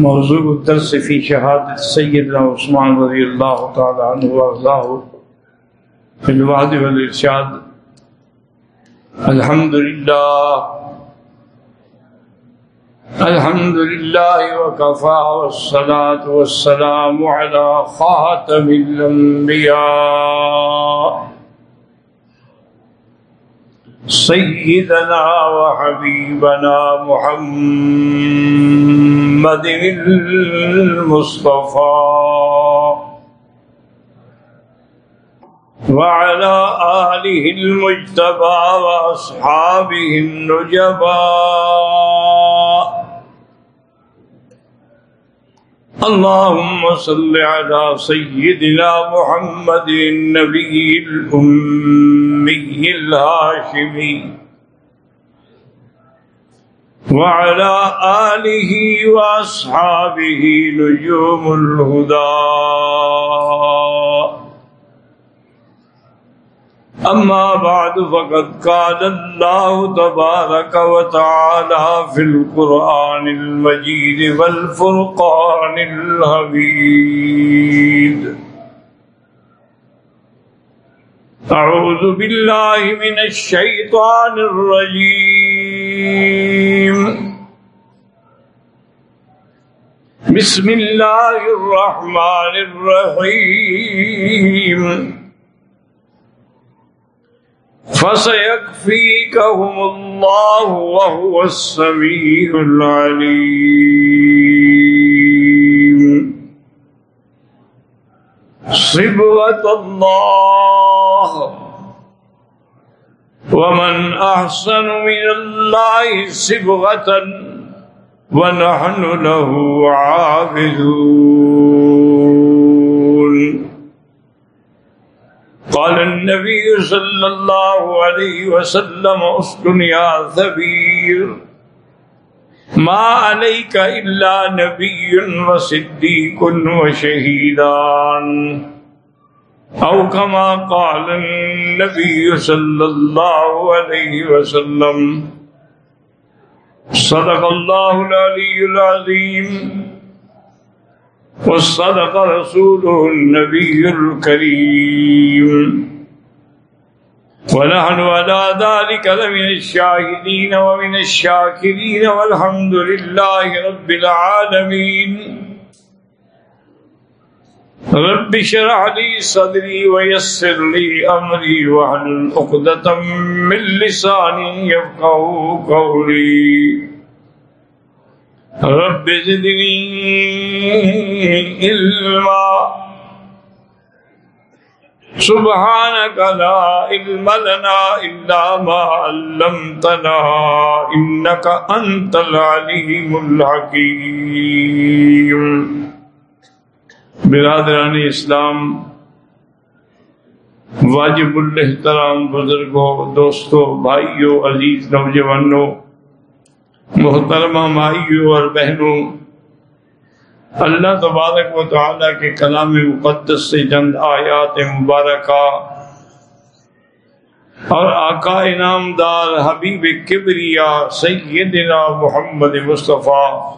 موضوع الدرس في شهادة سيدنا عثمان رضي الله تعالى عنه وارضاه في الوعد والإرشاد الحمد لله الحمد لله وكفى والصلاة والسلام على خاتم الأنبياء سيدنا وحبيبنا محمد المصطفى وعلى آله المجتبى وأصحابه النجبى اللهم صل على سيدنا محمد النبي الأمي الهاشمي وعلى آله وأصحابه نجوم الهدى أما بعد، فقد قال الله تبارك وتعالى في القرآن المجيد والفرقان الحميد أعوذ بالله من الشيطان الرجيم بسم الله الرحمن الرحيم فسيكفيكهم الله وهو السميع العليم. صبغة الله. ومن أحسن من الله صبغة ونحن له عابدون. قال النبي صلى الله عليه وسلم، اسكن يا ثبير ما عليك إلا نبي وصديق وشهيدان أو كما قال النبي صلى الله عليه وسلم، صدق الله العلي العظيم. وصدق رسوله النبي الكريم. ونحن على ذلك لمن الشاهدين ومن الشاكرين والحمد لله رب العالمين. رب شرح لي صدري ويسر لي أمري وحل عقدة من لساني يفقه قولي. رب زدني علما. سبحانك لا علم لنا إلا ما علمتنا، إنك أنت العليم الحكيم. برادران اسلام، واجب الاحترام بزرگوں، دوستوں، بھائیوں، عزیز، نوجوانوں محترمہ مائیوں اور بہنوں، اللہ تبارک و تعالیٰ کے کلام مقدس سے چند آیات مبارکہ اور آقا انعام دار حبیب کبریا سیدنا محمد مصطفیٰ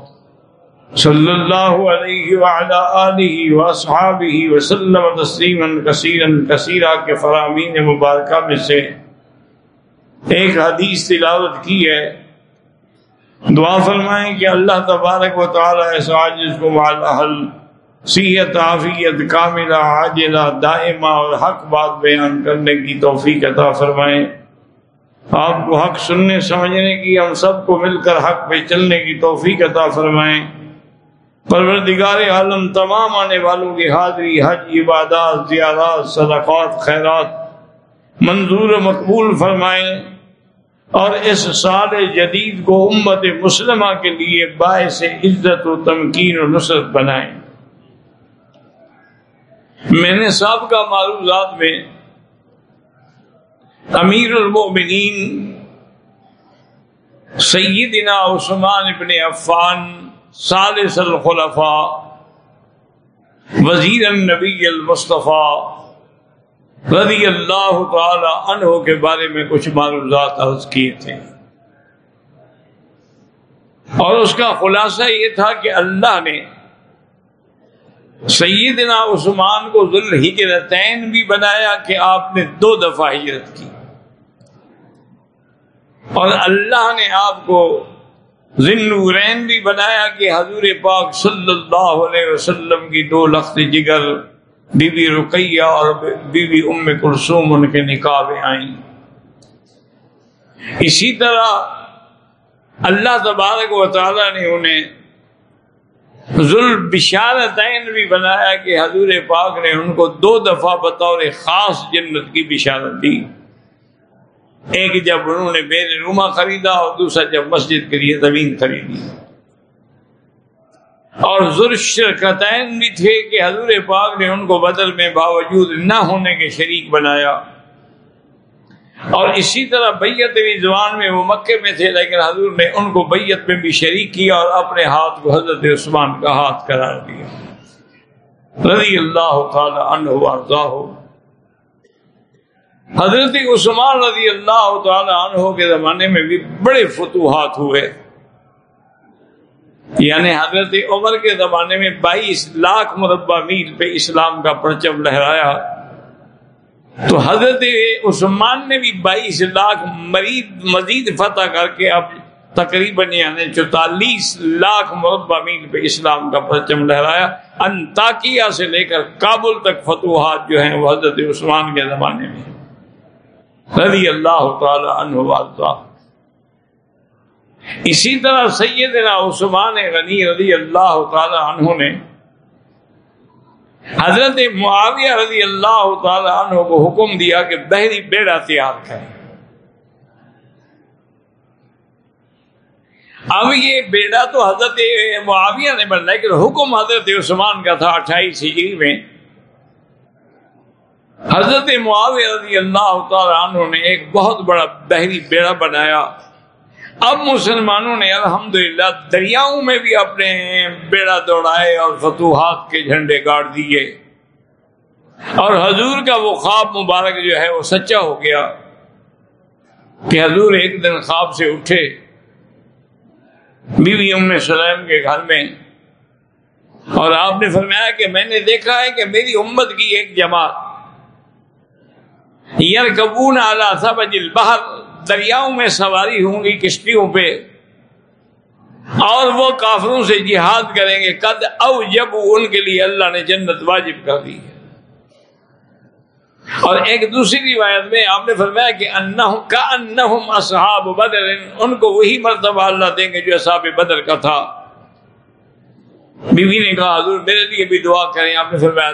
صلی اللہ علیہ وعلا آلہ واصحابہ وسلم تسلیما کثیرا کثیرا کے فرامین مبارکہ میں سے ایک حدیث تلاوت کی ہے۔ دعا فرمائیں کہ اللہ تبارک و تعالی اس عاجز کو مال اہل صحت، عافیت، کاملہ، عاجلہ، دائمہ اور حق بات بیان کرنے کی توفیق عطا فرمائیں۔ آپ کو حق سننے، سمجھنے کی، ہم سب کو مل کر حق پہ چلنے کی توفیق عطا فرمائیں۔ پروردگار عالم، تمام آنے والوں کی حاضری، حج، عبادات، زیارات، صدقات، خیرات منظور مقبول فرمائیں۔ اور اس سال جدید کو امت مسلمہ کے لیے باعث عزت و تمکین و نصرت بنائیں۔ میں نے سابقہ معروضات میں امیر المؤمنین سیدنا عثمان ابن عفان ثالث الخلفاء، وزیر النبی المصطفیٰ رضی اللہ تعالی عنہ کے بارے میں کچھ معلومات عرض کیے تھے۔ اور اس کا خلاصہ یہ تھا کہ اللہ نے سیدنا عثمان کو ذل ہجرتین بھی بنایا کہ آپ نے دو دفعہ ہجرت کی۔ اور اللہ نے آپ کو ذنورین بھی بنایا کہ حضور پاک صلی اللہ علیہ وسلم کی دو لخت جگر بی بی رقیہ اور بی بی ام کلثوم ان کے نکاح میں آئیں۔ اسی طرح اللہ تبارک و تعالی نے انہیں ظلم بشارتین بھی بنایا کہ حضور پاک نے ان کو دو دفعہ بطور خاص جنت کی بشارت دی۔ ایک جب انہوں نے بیر روما خریدا اور دوسرا جب مسجد کے لیے زمین خریدی۔ اور ذرشرکتین بھی تھے کہ حضور پاک نے ان کو بدل میں باوجود نہ ہونے کے شریک بنایا۔ اور اسی طرح بیت رضوان میں وہ مکے میں تھے، لیکن حضور نے ان کو بیت میں بھی شریک کیا اور اپنے ہاتھ کو حضرت عثمان کا ہاتھ قرار دیا۔ رضی اللہ تعالی عنہ ہو حضرت عثمان رضی اللہ تعالی عنہ کے زمانے میں بھی بڑے فتوحات ہوئے۔ یعنی حضرت عمر کے زمانے میں بائیس لاکھ مربع میل پہ اسلام کا پرچم لہرایا تو حضرت عثمان نے بھی بائیس لاکھ مریض مزید فتح کر کے اب تقریباً یعنی چوتالیس لاکھ مربع میل پہ اسلام کا پرچم لہرایا۔ انتاکیہ سے لے کر کابل تک فتوحات جو ہیں وہ حضرت عثمان کے زمانے میں۔ رضی اللہ تعالی عنہ اسی طرح سیدنا عثمان غنی رضی اللہ تعالی عنہ نے حضرت معاویہ رضی اللہ تعالی عنہ کو حکم دیا کہ بحری بیڑا تیار کریں۔ اب یہ بیڑا تو حضرت معاویہ نے بننا لیکن حکم حضرت عثمان کا تھا اٹھائیس ہجری میں۔ حضرت معاویہ رضی اللہ تعالی عنہ نے ایک بہت بڑا بحری بیڑا بنایا۔ اب مسلمانوں نے الحمدللہ دریاؤں میں بھی اپنے بیڑا دوڑائے اور فتوحات کے جھنڈے گاڑ دیے۔ اور حضور کا وہ خواب مبارک جو ہے وہ سچا ہو گیا کہ حضور ایک دن خواب سے اٹھے۔ بیوی ام سلیم کے گھر میں۔ اور آپ نے فرمایا کہ میں نے دیکھا ہے کہ میری امت کی ایک جماعت۔ یار کبون اعلیٰ سبج البحر۔ دریاؤں میں سواری ہوں گی، کشتیوں پہ۔ اور وہ کافروں سے جہاد کریں گے۔ قد او جب ان کے لیے اللہ نے جنت واجب کر دی ہے۔ اور ایک دوسری روایت میں آپ نے فرمایا کہ کا انہم اصحاب بدر، ان کو وہی مرتبہ اللہ دیں گے جو اصحاب بدر کا تھا۔ بیوی نے کہا، حضور میرے لیے بھی دعا کریں۔ آپ نے فرمایا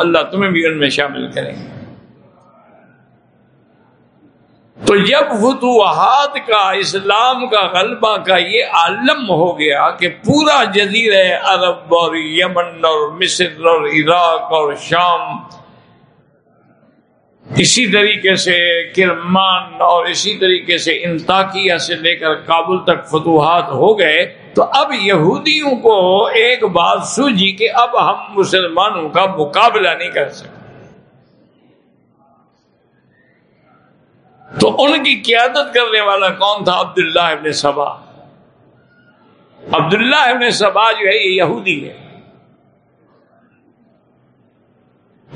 اللہ تمہیں بھی ان میں شامل کریں گے تو جب فتوحات کا، اسلام کا، غلبہ کا یہ عالم ہو گیا کہ پورا جزیر عرب اور یمن اور مصر اور عراق اور شام اسی طریقے سے کرمان اور اسی طریقے سے انتاکیہ سے لے کر کابل تک فتوحات ہو گئے۔ تو اب یہودیوں کو ایک بات سوجی کہ اب ہم مسلمانوں کا مقابلہ نہیں کر سکتے۔ تو ان کی قیادت کرنے والا کون تھا؟ عبداللہ ابن سبا۔ عبداللہ ابن سبا جو ہے، یہ یہودی ہے۔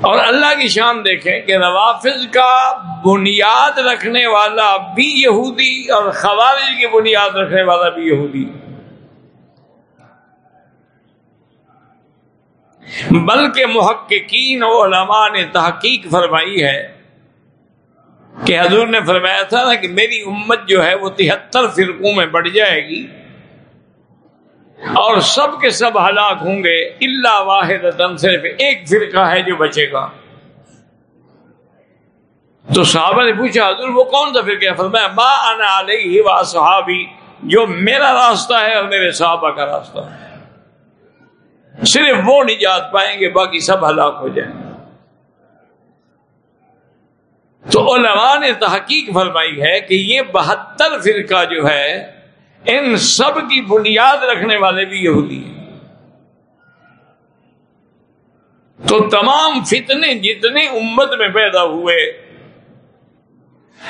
اور اللہ کی شان دیکھیں کہ روافظ کا بنیاد رکھنے والا بھی یہودی اور خوارج کی بنیاد رکھنے والا بھی یہودی۔ بلکہ محققین و علماء نے تحقیق فرمائی ہے کہ حضور نے فرمایا تھا نا کہ میری امت جو ہے وہ تہتر فرقوں میں بڑھ جائے گی اور سب کے سب ہلاک ہوں گے اللہ واحد صرف ایک فرقہ ہے جو بچے گا۔ تو صحابہ نے پوچھا، حضور وہ کون سا فرقہ فرمایا، ما انا علیہ و صحابی جو میرا راستہ ہے اور میرے صحابہ کا راستہ۔ ہے صرف وہ نجات پائیں گے، باقی سب ہلاک ہو جائیں گے۔ تو علماء نے تحقیق فرمائی ہے کہ یہ بہتر فرقہ جو ہے، ان سب کی بنیاد رکھنے والے بھی یہودی ہیں۔ تو تمام فتنے جتنے امت میں پیدا ہوئے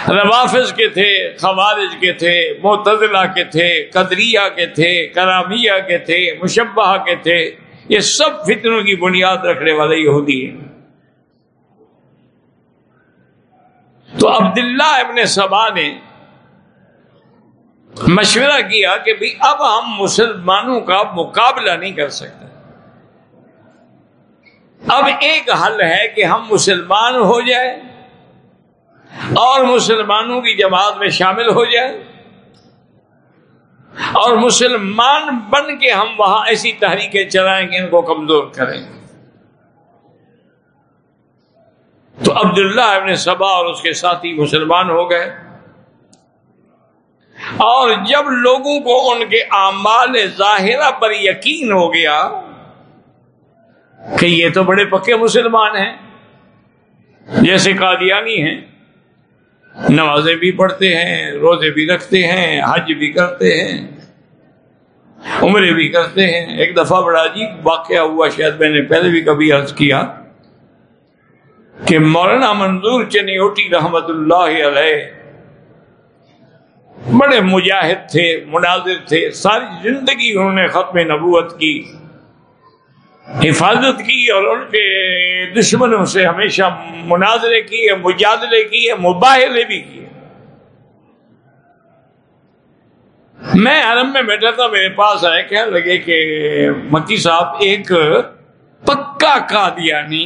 روافظ کے تھے، خوارج کے تھے معتدلہ کے تھے، قدریہ کے تھے، کرامیہ کے تھے مشبہ کے تھے، یہ سب فتنوں کی بنیاد رکھنے والے یہودی ہیں۔ تو عبداللہ ابن سبا نے مشورہ کیا کہ بھی اب ہم مسلمانوں کا مقابلہ نہیں کر سکتے۔ اب ایک حل ہے کہ ہم مسلمان ہو جائیں اور مسلمانوں کی جماعت میں شامل ہو جائے اور مسلمان بن کے ہم وہاں ایسی تحریکیں چلائیں کہ ان کو کمزور کریں۔ تو عبداللہ ابن سبا اور اس کے ساتھی مسلمان ہو گئے۔ اور جب لوگوں کو ان کے اعمال ظاہرہ پر یقین ہو گیا کہ یہ تو بڑے پکے مسلمان ہیں، جیسے قادیانی ہیں، نمازیں بھی پڑھتے ہیں، روزے بھی رکھتے ہیں، حج بھی کرتے ہیں، عمرے بھی کرتے ہیں۔ ایک دفعہ بڑا عجیب واقعہ ہوا، شاید میں نے پہلے بھی کبھی عرض کیا۔ کہ مولانا منظور چنیوٹی رحمت اللہ علیہ بڑے مجاہد تھے، مناظر تھے، ساری زندگی انہوں نے ختم نبوت کی، حفاظت کی اور ان کے دشمنوں سے ہمیشہ مناظرے کیے، مجادلے کیے، مباہلے بھی کیے۔ میں حرم میں بیٹھا تھا، میرے پاس آئے، کہنے لگے کہ مکی صاحب، ایک پکا قادیانی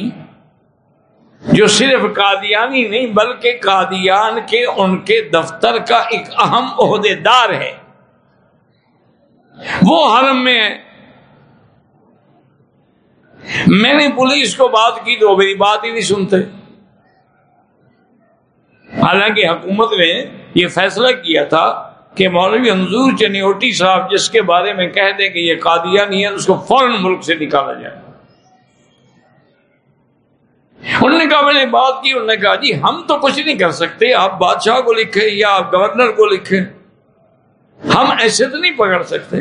جو صرف قادیانی نہیں بلکہ قادیان کے ان کے دفتر کا ایک اہم عہدے دار ہے۔ وہ حرم میں ہے۔ میں نے پولیس کو بات کی تو میری بات ہی نہیں سنتے۔ حالانکہ حکومت نے یہ فیصلہ کیا تھا کہ مولوی انضور چنیوٹی صاحب جس کے بارے میں کہہ دیں کہ یہ قادیہ نہیں ہے اس کو فوراً ملک سے نکالا جائے۔ انہوں نے کہا، میں نے بات کی، انہوں نے کہا جی ہم تو کچھ نہیں کر سکتے، آپ بادشاہ کو لکھے یا آپ گورنر کو لکھے ہم ایسے تو نہیں پکڑ سکتے۔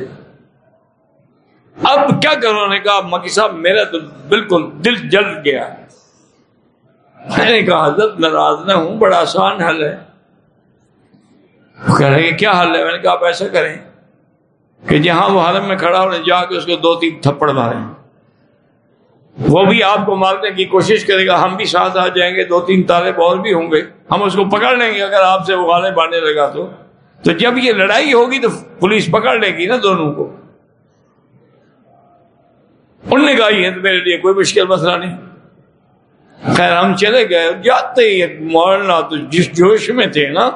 اب کیا کرو؟ نے کہا، مکی صاحب، میرا تو بالکل دل جل گیا۔ میں نے کہا، حضرت، ناراض نہ ہوں، بڑا آسان حل ہے۔ کہہ رہے کیا حل ہے؟ میں نے کہا، آپ ایسا کریں کہ جہاں وہ حرم میں کھڑا ہونے جا کے اس کو دو تین تھپڑ مارے وہ بھی آپ کو مارنے کی کوشش کرے گا۔ ہم بھی ساتھ آ جائیں گے، دو تین تارے بال بھی ہوں گے۔ ہم اس کو پکڑ لیں گے اگر آپ سے وہ گالے بانے لگا تو۔ تو جب یہ لڑائی ہوگی تو پولیس پکڑ لے گی نا دونوں کو۔ انہوں نے کہا، یہ تو میرے لیے کوئی مشکل مسئلہ نہیں۔ خیر، ہم چلے گئے۔ جاتے ہی مولانا تو جس جوش میں تھے نا،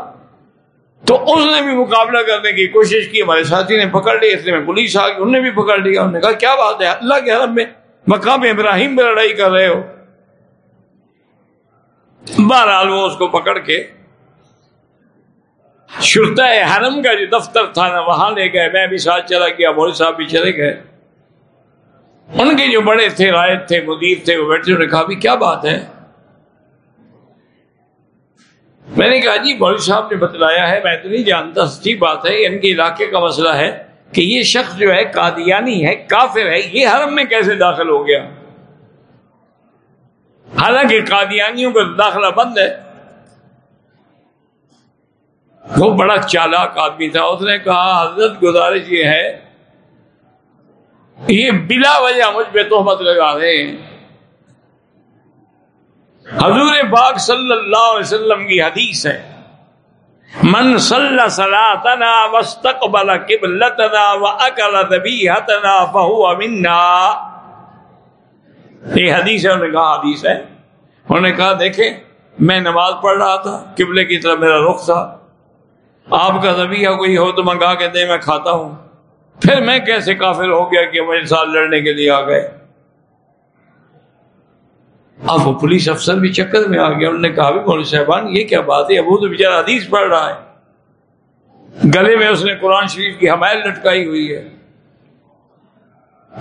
تو اس نے بھی مقابلہ کرنے کی کوشش کی۔ ہمارے ساتھی نے پکڑ لیا اس میں پولیس آ گئی۔ انہوں نے بھی پکڑ لیا۔ انہوں نے کہا، کیا بات ہے؟ اللہ کے حرم میں مقام ابراہیم میں لڑائی کر رہے ہو۔ بہرحال وہ اس کو پکڑ کے شرطۂ حرم کا جو دفتر تھا نا، وہاں لے گئے۔ میں بھی ساتھ چلا گیا مول صاحب بھی چلے گئے۔ ان کے جو بڑے تھے، رائد تھے، مدیر تھے، وہ بیٹھے انہوں نے کہا بھی کیا بات ہے؟ میں نے کہا جی مولوی صاحب نے بتلایا ہے، میں تو نہیں جانتا، سچی بات ہے ان کے علاقے کا مسئلہ ہے۔ کہ یہ شخص جو ہے قادیانی ہے، کافر ہے، یہ حرم میں کیسے داخل ہو گیا؟ حالانکہ قادیانیوں کا داخلہ بند ہے۔ وہ بڑا چالاک آدمی تھا۔ اس نے کہا، حضرت گزارش یہ ہے، یہ بلا وجہ مجھ پہ تہمت لگا رہے ہیں حضور پاک صلی اللہ علیہ وسلم کی حدیث ہے۔ من صلی صلاتنا واستقبل قبلتنا واکل ذبیحتنا فهو منا۔ یہ حدیث ہے، انہوں نے کہا حدیث ہے۔ انہوں نے کہا، دیکھیں، میں نماز پڑھ رہا تھا، قبلے کی طرف میرا رخ تھا۔ آپ کا ذبیحہ کوئی ہو تو منگا کے دے، میں کھاتا ہوں۔ پھر میں کیسے کافر ہو گیا کہ میرے ساتھ لڑنے کے لیے آ گئے؟ اب وہ پولیس افسر بھی چکر میں آ گیا۔ انہوں نے کہا بھی مولوی صاحبان، یہ کیا بات ہے؟ وہ تو بےچارا حدیث پڑھ رہا ہے۔ گلے میں اس نے قرآن شریف کی حمایل لٹکائی ہوئی ہے۔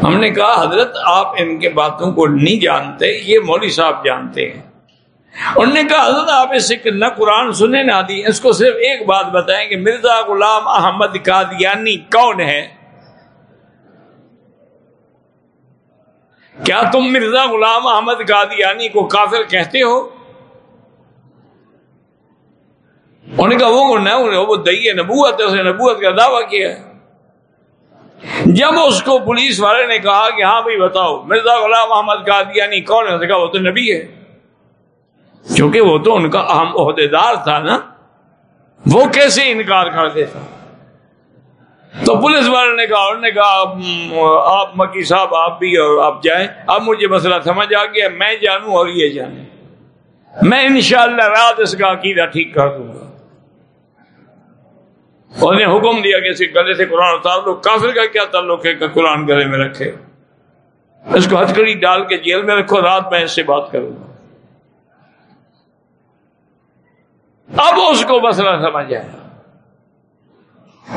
ہم نے کہا، حضرت، آپ ان کے باتوں کو نہیں جانتے، یہ مولوی صاحب جانتے ہیں۔ انہوں نے کہا، حضرت، آپ اس سے نہ قرآن سنے نہ دی اس کو صرف ایک بات بتائیں کہ مرزا غلام احمد قادیانی کون ہے؟ کیا تم مرزا غلام احمد قادیانی کو کافر کہتے ہو؟ انہوں نے کہا، وہ کون ہے؟ وہ دئی نبوت ہے، اس نے نبوت کا دعویٰ کیا ہے۔ جب اس کو پولیس والے نے کہا کہ ہاں بھائی بتاؤ، مرزا غلام محمد قادیانی کون ہے؟ کہا، وہ تو نبی ہے۔ کیونکہ وہ تو ان کا اہم عہدے دار تھا نا، وہ کیسے انکار کر دیتا تو پولیس والے نے کہا، انہوں نے کہا، آپ مکی صاحب، آپ بھی اور آپ جائیں۔ اب مجھے مسئلہ سمجھ آ گیا، میں جانوں اور یہ جانے۔ میں انشاءاللہ رات اس کا عقیدہ ٹھیک کر دوں گا۔ انہوں نے حکم دیا کہ اسے گلے سے قرآن اتار دو۔ کافر کا کیا تعلق ہے کہ قرآن گلے میں رکھے؟ اس کو ہتھکڑی ڈال کے جیل میں رکھو، رات میں اس سے بات کروں گا۔ اب اس کو مسئلہ سمجھ آیا۔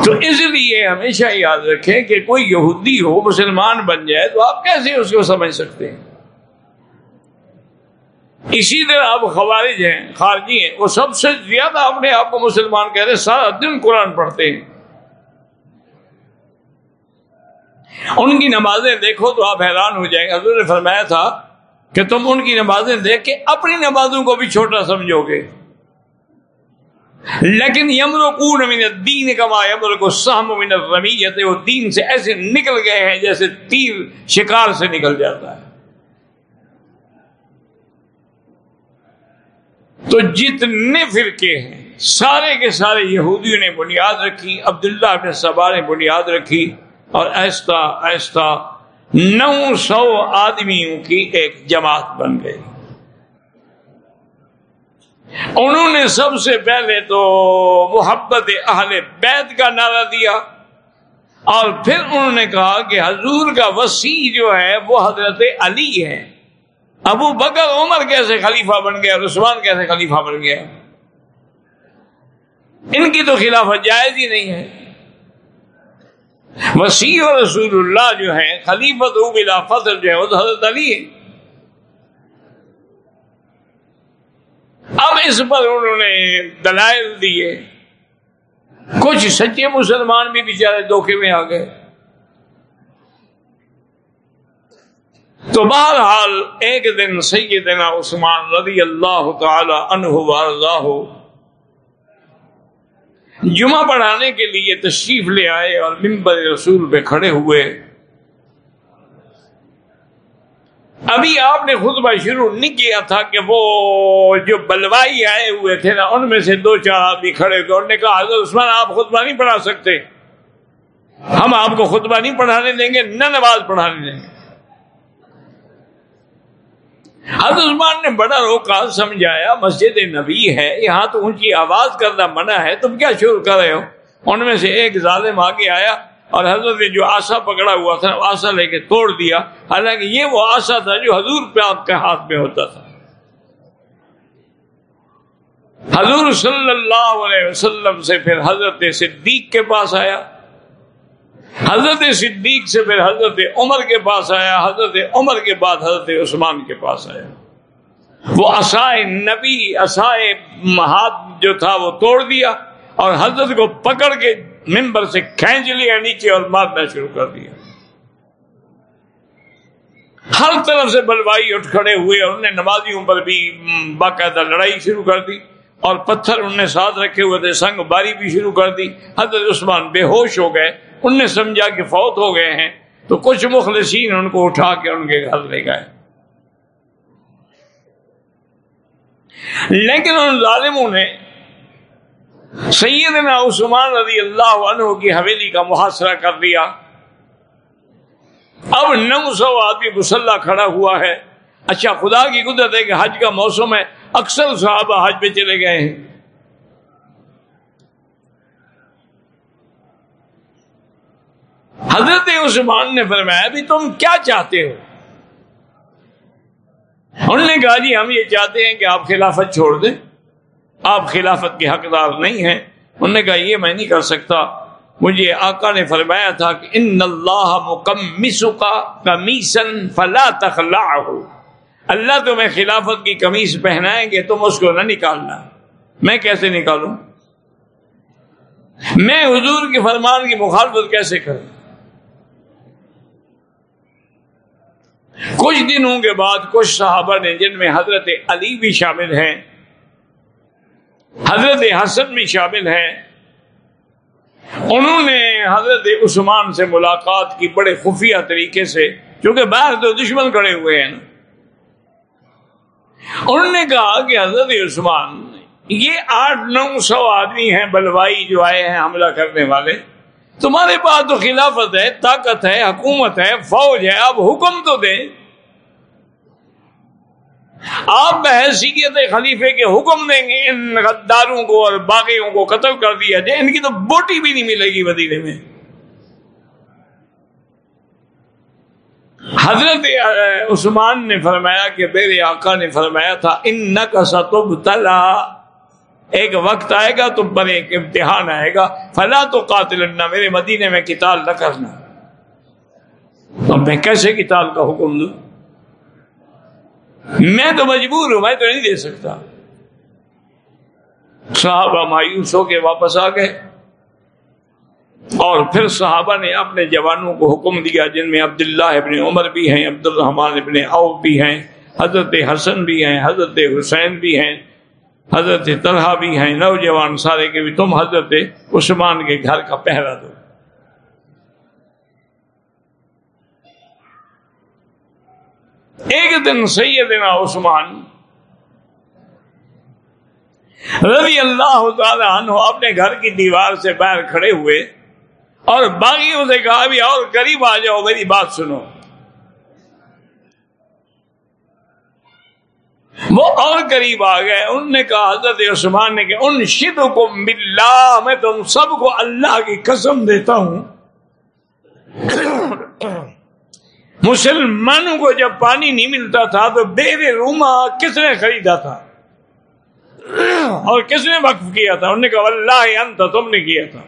تو اس لیے ہمیشہ یاد رکھیں کہ کوئی یہودی ہو، مسلمان بن جائے تو آپ کیسے اس کو سمجھ سکتے ہیں؟ اسی طرح آپ خوارج ہیں، خارجی ہیں، وہ سب سے زیادہ اپنے آپ کو مسلمان کہہ رہے سارا دن قرآن پڑھتے ہیں۔ ان کی نمازیں دیکھو تو آپ حیران ہو جائیں گے۔ حضور نے فرمایا تھا کہ تم ان کی نمازیں دیکھ کے اپنی نمازوں کو بھی چھوٹا سمجھو گے۔ لیکن یمر کو دین کما یمر کو سہم من رمیت وہ دین سے ایسے نکل گئے ہیں جیسے تیر شکار سے نکل جاتا ہے۔ تو جتنے فرقے ہیں، سارے کے سارے یہودیوں نے بنیاد رکھی، عبداللہ اپنے سبا نے بنیاد رکھی اور ایستا ایستا نو سو آدمیوں کی ایک جماعت بن گئی۔ انہوں نے سب سے پہلے تو محبت اہل بیت کا نعرہ دیا اور پھر انہوں نے کہا کہ حضور کا وسیع جو ہے وہ حضرت علی ہے۔ ابو بکر عمر کیسے خلیفہ بن گیا رسمان کیسے خلیفہ بن گیا ان کی تو خلافت جائز ہی نہیں ہے۔ وسیع رسول اللہ جو ہے خلیفت بلا فضل جو ہے وہ حضرت علی ہے اب اس پر انہوں نے دلائل دیے۔ کچھ سچے مسلمان بھی بیچارے دھوکے میں آ گئے۔ تو بہرحال ایک دن سیدنا عثمان رضی اللہ تعالی عنہ ہو جمعہ پڑھانے کے لیے تشریف لے آئے اور ممبر رسول پہ کھڑے ہوئے۔ ابھی آپ نے خطبہ شروع نہیں کیا تھا کہ وہ جو بلوائی آئے ہوئے تھے نا، ان میں سے دو چار آدمی کھڑے ہوئے انہوں نے کہا، حضرت عثمان، آپ خطبہ نہیں پڑھا سکتے۔ ہم آپ کو خطبہ نہیں پڑھانے دیں گے، نہ نماز پڑھانے دیں گے۔ حضرت عثمان نے بڑا روکا، سمجھایا، مسجد نبی ہے، یہاں تو اونچی آواز کرنا منع ہے، تم کیا شروع کر رہے ہو؟ ان میں سے ایک ظالم آگے آیا اور حضرت نے جو آسا پکڑا ہوا تھا، آسا لے کے توڑ دیا۔ حالانکہ یہ وہ آسا تھا جو حضور پہ آپ کے ہاتھ میں ہوتا تھا۔ حضور صلی اللہ علیہ وسلم سے پھر حضرت صدیق کے پاس آیا۔ حضرت صدیق سے پھر حضرت عمر کے پاس آیا۔ حضرت عمر کے بعد حضرت عثمان کے پاس آیا۔ وہ اسائے نبی اسائے ہاتھ جو تھا وہ توڑ دیا۔ اور حضرت کو پکڑ کے ممبر سے کھینچ لیا، نیچے اور مارنا شروع کر دیا۔ ہر طرف سے بلوائی اٹھ کھڑے ہوئے اور انہوں نے نمازیوں پر بھی باقاعدہ لڑائی شروع کر دی۔ اور پتھر انہوں نے ساتھ رکھے ہوئے تھے، سنگ باری بھی شروع کر دی۔ حضرت عثمان بے ہوش ہو گئے ان نے سمجھا کہ فوت ہو گئے ہیں، تو کچھ مخلصین ان کو اٹھا کے ان کے گھر لے گئے۔ لیکن ان ظالموں نے سیدنا عثمان رضی اللہ عنہ کی حویلی کا محاصرہ کر دیا۔ اب نو سو آدمی مسلح کھڑا ہوا ہے۔ اچھا خدا کی قدرت ہے کہ حج کا موسم ہے۔ اکثر صحابہ حج پہ چلے گئے ہیں۔ حضرت عثمان نے فرمایا بھی تم کیا چاہتے ہو؟ انہوں نے کہا جی ہم یہ چاہتے ہیں کہ آپ خلافت چھوڑ دیں۔ آپ خلافت کے حقدار نہیں ہیں۔ انہوں نے کہا، یہ میں نہیں کر سکتا۔ مجھے آقا نے فرمایا تھا کہ ان اللہ مکمس کا کمیسن فلا تخلا اللہ تمہیں خلافت کی کمیز پہنائیں گے، تم اس کو نہ نکالنا۔ میں کیسے نکالوں؟ میں حضور کے فرمان کی مخالفت کیسے کروں؟ کچھ دنوں کے بعد کچھ صحابہ نے جن میں حضرت علی بھی شامل ہیں حضرت حسن بھی شامل ہیں۔ انہوں نے حضرت عثمان سے ملاقات کی بڑے خفیہ طریقے سے، کیونکہ باہر تو دشمن کھڑے ہوئے ہیں۔ نا انہوں نے کہا کہ حضرت عثمان، یہ آٹھ، نو سو آدمی ہیں، بلوائی جو آئے ہیں حملہ کرنے والے۔ تمہارے پاس تو خلافت ہے، طاقت ہے، حکومت ہے، فوج ہے، اب حکم تو دیں۔ آپ بحثیت خلیفے کے حکم دیں گے، ان غداروں کو اور باغیوں کو قتل کر دیا جائے، ان کی تو بوٹی بھی نہیں ملے گی مدینے میں۔ حضرت عثمان نے فرمایا کہ میرے آقا نے فرمایا تھا ان کا ستب تلا ایک وقت آئے گا، تم پر ایک امتحان آئے گا۔ فلا تو قاتل میرے مدینے میں کتاب نہ کرنا۔ اب میں کیسے کتاب کا حکم دوں؟ میں تو مجبور ہوں، میں تو نہیں دے سکتا۔ صحابہ مایوس ہو کے واپس آ گئے۔ اور پھر صحابہ نے اپنے جوانوں کو حکم دیا، جن میں عبداللہ ابن عمر بھی ہیں عبد الرحمان ابن او بھی ہیں، حضرت حسن بھی ہیں، حضرت حسین بھی ہیں، حضرت طلحہ بھی ہیں۔ نوجوان سارے کے بھی، تم حضرت عثمان کے گھر کا پہرا دو۔ ایک دن سیدنا عثمان رضی اللہ تعالی عنہ اپنے گھر کی دیوار سے باہر کھڑے ہوئے اور باغیوں سے کہا بھی اور قریب آ جاؤ، میری بات سنو۔ وہ اور قریب آ گئے۔ ان نے کہا، حضرت عثمان نے کہ ان شد کو ملا میں تم سب کو اللہ کی قسم دیتا ہوں۔ مسلمانوں کو جب پانی نہیں ملتا تھا تو بیر روما کس نے خریدا تھا؟ اور کس نے وقف کیا تھا؟ انہوں نے کہا اللہ انت، تم نے کیا تھا۔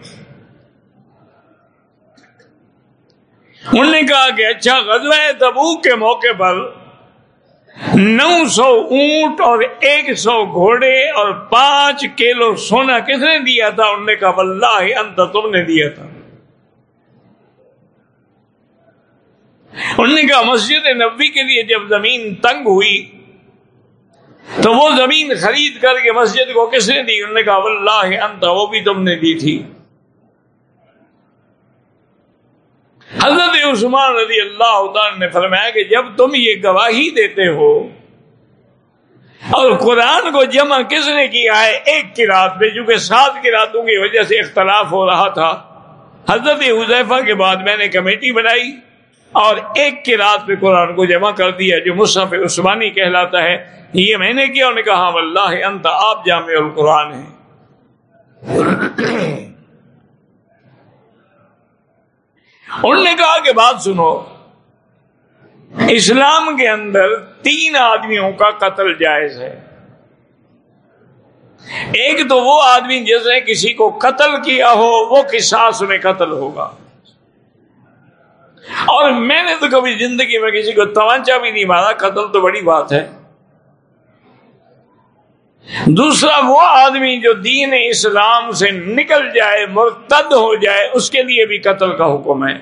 انہوں نے کہا کہ اچھا غزوہ تبو کے موقع پر نو سو اونٹ اور ایک سو گھوڑے اور پانچ کلو سونا کس نے دیا تھا؟ انہوں نے کہا اللہ انت، تم نے دیا تھا۔ انہوں نے کہا مسجد نبی کے لیے جب زمین تنگ ہوئی، تو وہ زمین خرید کر کے مسجد کو کس نے دی؟ انہوں نے کہا اللہ انت، وہ بھی تم نے دی تھی۔ حضرت عثمان رضی اللہ نے فرمایا کہ جب تم یہ گواہی دیتے ہو اور قرآن کو جمع کس نے کیا ہے؟ ایک کی رات میں، چونکہ سات کی راتوں کی وجہ سے اختلاف ہو رہا تھا۔ حضرت حضیفہ کے بعد میں نے کمیٹی بنائی۔ اور ایک کی رات پہ قرآن کو جمع کر دیا جو مصحف عثمانی کہلاتا ہے، یہ میں نے کیا انہوں نے کہا ہاں، اللہ انت، آپ جامع القرآن ہیں۔ انہوں نے کہا کہ بات سنو، اسلام کے اندر تین آدمیوں کا قتل جائز ہے۔ ایک تو وہ آدمی جس نے کسی کو قتل کیا ہو، وہ کساس میں قتل ہوگا۔ اور میں نے تو کبھی زندگی میں کسی کو توانچا بھی نہیں مارا، قتل تو بڑی بات ہے۔ دوسرا، وہ آدمی جو دین اسلام سے نکل جائے، مرتد ہو جائے، اس کے لیے بھی قتل کا حکم ہے۔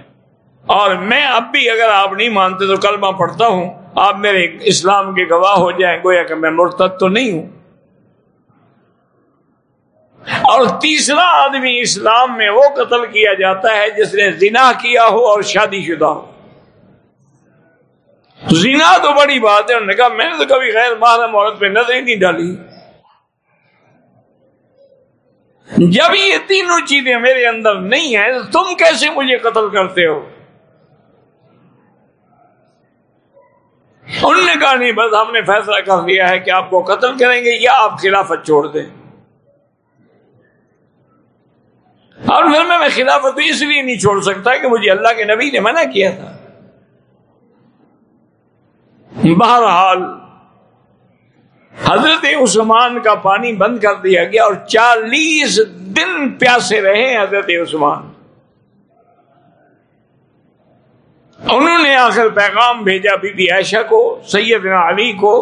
اور میں اب بھی اگر آپ نہیں مانتے تو کلمہ پڑھتا ہوں، آپ میرے اسلام کے گواہ ہو جائیں، گویا کہ میں مرتد تو نہیں ہوں۔ اور تیسرا آدمی اسلام میں وہ قتل کیا جاتا ہے جس نے زنا کیا ہو اور شادی شدہ ہو۔ زنا تو بڑی بات ہے، انہوں نے کہا میں نے تو کبھی غیر محرم عورت پہ نظر ہی نہیں ڈالی۔ جب یہ تینوں چیزیں میرے اندر نہیں ہیں تم کیسے مجھے قتل کرتے ہو؟ انہوں نے کہا نہیں، بس ہم نے فیصلہ کر لیا ہے کہ آپ کو قتل کریں گے یا آپ خلافت چھوڑ دیں۔ اور پھر میں خلافت اس لیے نہیں چھوڑ سکتا کہ مجھے اللہ کے نبی نے منع کیا تھا۔ بہرحال، حضرت عثمان کا پانی بند کر دیا گیا اور چالیس دن پیاسے رہے حضرت عثمان۔ انہوں نے آخر پیغام بھیجا بی بی عائشہ کو، سیدنا علی کو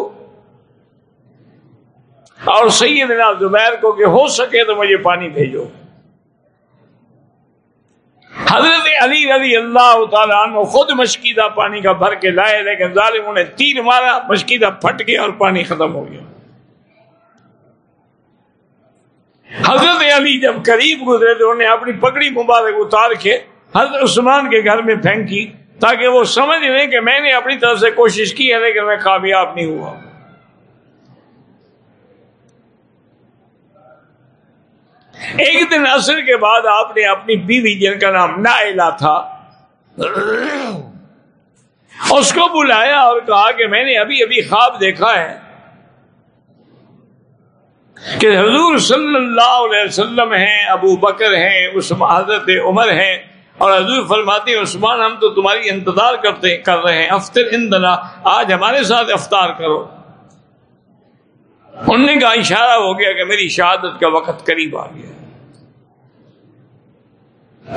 اور سیدنا زبیر کو کہ ہو سکے تو مجھے پانی بھیجو۔ حضرت علی رضی اللہ تعالیٰ عنہ خود مشکیدہ پانی کا بھر کے لائے، لیکن ظالموں نے تیر مارا، مشکیدہ پھٹ گیا اور پانی ختم ہو گیا۔ حضرت علی جب قریب گزرے تو انہوں نے اپنی پگڑی مبارک اتار کے حضرت عثمان کے گھر میں پھینکی تاکہ وہ سمجھ لیں کہ میں نے اپنی طرف سے کوشش کی ہے، لیکن میں کامیاب نہیں ہوا۔ ایک دن عصر کے بعد آپ نے اپنی بیوی جن کا نام نائلہ تھا، اس کو بلایا اور کہا کہ میں نے ابھی ابھی خواب دیکھا ہے کہ حضور صلی اللہ علیہ وسلم ہیں، ابو بکر ہیں حضرت عمر ہیں اور حضور فرماتے ہیں، عثمان، ہم تو تمہاری انتظار کرتے، کر رہے ہیں، افطر اندنا آج ہمارے ساتھ افطار کرو۔ انہوں نے کہا، اشارہ ہو گیا کہ میری شہادت کا وقت قریب آ گیا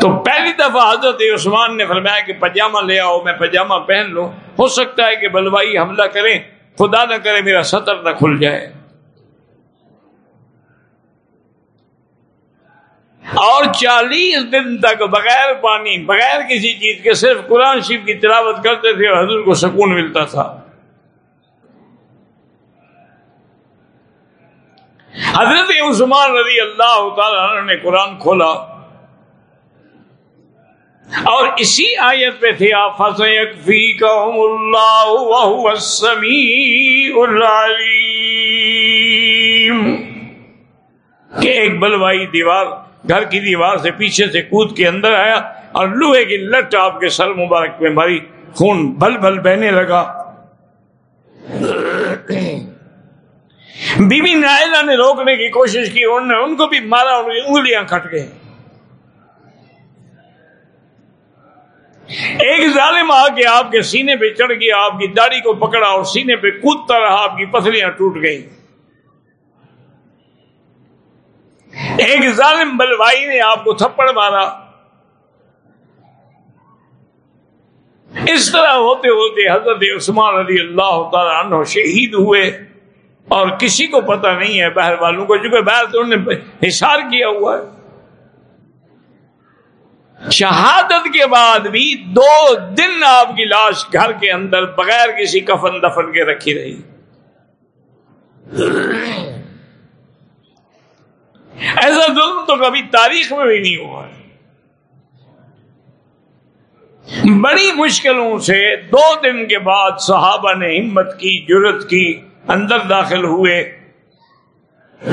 تو پہلی دفعہ حضرت عثمان نے فرمایا کہ پجامہ لے آؤ، میں پجامہ پہن لوں۔ ہو سکتا ہے کہ بلوائی حملہ کریں۔ خدا نہ کرے میرا سطر نہ کھل جائے۔ اور چالیس دن تک بغیر پانی، بغیر کسی چیز کے، صرف قرآن شریف کی تلاوت کرتے تھے اور حضور کو سکون ملتا تھا۔ حضرت عثمان رضی اللہ تعالی نے قرآن کھولا۔ اور اسی آیت پہ تھے آپ فی اللہ کہ ایک بلوائی دیوار گھر کی دیوار سے پیچھے سے کود کے اندر آیا اور لوہے کی لٹ آپ کے سر مبارک میں ماری خون بل بل بہنے لگا بی بی نائلہ نے روکنے کی کوشش کی انہوں نے ان کو بھی مارا ان کی انگلیاں کھٹ گئی ایک ظالم آ کے آپ کے سینے پہ چڑھ گیا، آپ کی داڑھی کو پکڑا اور سینے پہ کودتا رہا، آپ کی پتلیاں ٹوٹ گئی ایک ظالم بلوائی نے آپ کو تھپڑ مارا۔ اس طرح ہوتے ہوتے حضرت عثمان رضی اللہ تعالیٰ عنہ شہید ہوئے اور کسی کو پتہ نہیں ہے بہر والوں کو، چونکہ بہر تو انہوں نے حصار کیا ہوا ہے۔ شہادت کے بعد بھی دو دن آپ کی لاش گھر کے اندر بغیر کسی کفن دفن کے رکھی رہی۔ ایسا ظلم تو کبھی تاریخ میں بھی نہیں ہوا ہے۔ بڑی مشکلوں سے دو دن کے بعد صحابہ نے ہمت کی جرت کی، اندر داخل ہوئے۔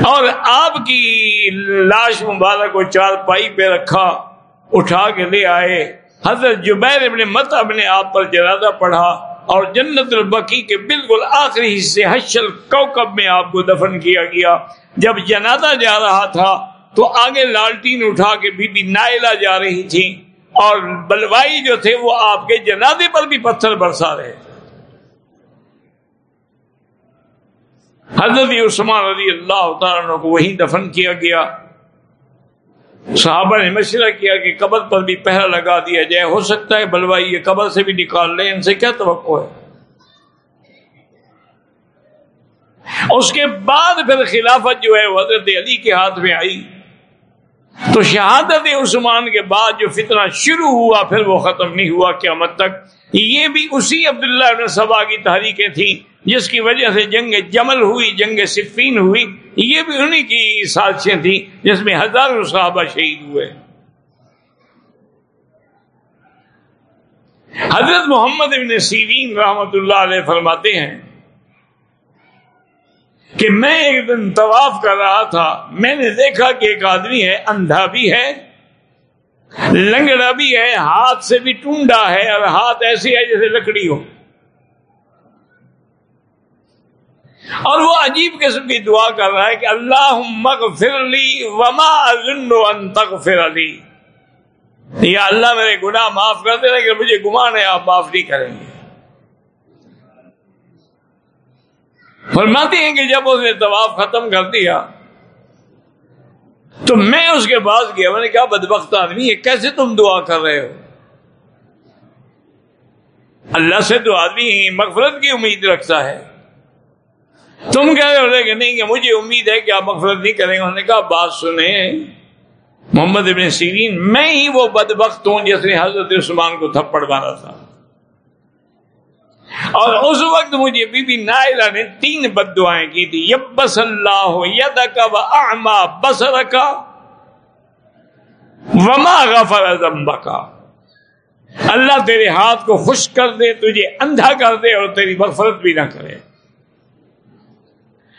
اور آپ کی لاش مبارک کو چار پائی پہ رکھا۔ اٹھا کے لے آئے۔ حضرت جبیر ابن مت اپنے آپ پر جنازہ پڑھا اور جنت البقی کے بالکل آخری حصے حشل کوکب میں آپ کو دفن کیا گیا۔ جب جنازہ جا رہا تھا تو آگے لالٹین اٹھا کے بی بی نائلہ جا رہی تھی اور بلوائی جو تھے وہ آپ کے جنازے پر بھی پتھر برسا رہے۔ حضرت عثمان رضی اللہ تعالیٰ کو وہیں دفن کیا گیا۔ صحابہ نے مشورہ کیا کہ قبر پر بھی پہرا لگا دیا جائے۔ ہو سکتا ہے بلوائی یہ قبر سے بھی نکال لیں ان سے کیا توقع ہے؟ اس کے بعد پھر خلافت جو ہے وہ حضرت علی کے ہاتھ میں آئی۔ تو شہادت عثمان کے بعد جو فتنہ شروع ہوا، پھر وہ ختم نہیں ہوا قیامت تک۔ یہ بھی اسی عبداللہ سبا کی تحریکیں تھیں، جس کی وجہ سے جنگ جمل ہوئی، جنگ صفین ہوئی۔ یہ بھی انہی کی سازشیں تھیں جس میں ہزاروں صحابہ شہید ہوئے۔ حضرت محمد ابن سیرین رحمت اللہ علیہ فرماتے ہیں کہ میں ایک دن طواف کر رہا تھا، میں نے دیکھا کہ ایک آدمی ہے، اندھا بھی ہے، لنگڑا بھی ہے، ہاتھ سے بھی ٹونڈا ہے اور ہاتھ ایسی ہے جیسے لکڑی ہو۔ اور وہ عجیب قسم کی دعا کر رہا ہے کہ اللہ وما علی یا اللہ میرے گناہ معاف کر دے کہ مجھے گمان ہے آپ معاف نہیں کریں گے۔ فرماتے ہیں کہ جب اس نے طواف ختم کر دیا، تو میں اس کے پاس گیا۔ میں نے کہا، بدبخت آدمی ہے کیسے تم دعا کر رہے ہو؟ اللہ سے تو آدمی مغفرت کی امید رکھتا ہے۔ تم کہہ رہے ہو کہ نہیں، کہ مجھے امید ہے کہ آپ مغفرت نہیں کریں گے۔ انہوں نے کہا، بات سنیں۔ محمد ابن سیرین، میں ہی وہ بدبخت ہوں جس نے حضرت عثمان کو تھپڑ مارا تھا۔ اور اس وقت مجھے بی بی نائلہ نے تین بد دعائیں کی تھی. یب بس اللہ یدک و اعما بصرکا وما غفر ذنبکا اللہ تیرے ہاتھ کو خوش کر دے، تجھے اندھا کر دے اور تیری مغفرت بھی نہ کرے.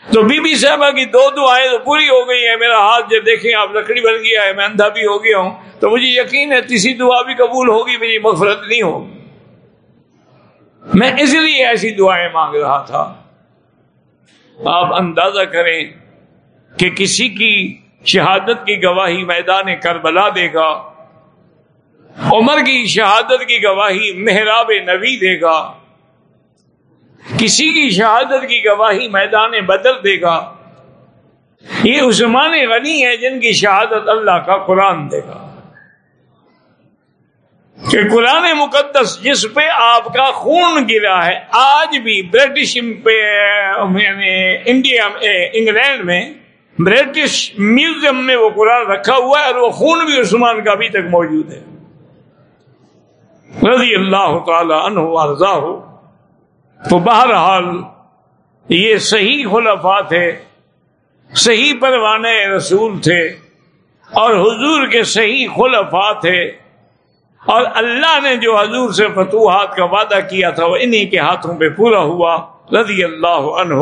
تو بی بی صاحبہ کی دو دعائیں تو پوری ہو گئی ہیں. میرا ہاتھ جب دیکھیں آپ، لکڑی بن گیا ہے، میں اندھا بھی ہو گیا ہوں. تو مجھے یقین ہے تیسری دعا بھی قبول ہوگی، میری مغفرت نہیں ہوگی. میں اس لیے ایسی دعائیں مانگ رہا تھا۔ آپ اندازہ کریں کہ کسی کی شہادت کی گواہی میدان کربلا دے گا، عمر کی شہادت کی گواہی محراب نبی دے گا، کسی کی شہادت کی گواہی میدان بدل دے گا۔ یہ عثمان غنی ہے جن کی شہادت اللہ کا قرآن دے گا۔ کہ قرآن مقدس جس پہ آپ کا خون گرا ہے، آج بھی برٹش یعنی انڈیا انگلینڈ میں برٹش میوزیم میں وہ قرآن رکھا ہوا ہے اور وہ خون بھی عثمان کا ابھی تک موجود ہے۔ رضی اللہ تعالی عنہ ہو تو بہرحال یہ صحیح خلفا تھے، صحیح پروانے رسول تھے اور حضور کے صحیح خلفا تھے۔ اور اللہ نے جو حضور سے فتوحات کا وعدہ کیا تھا وہ انہی کے ہاتھوں پہ پورا ہوا، رضی اللہ عنہ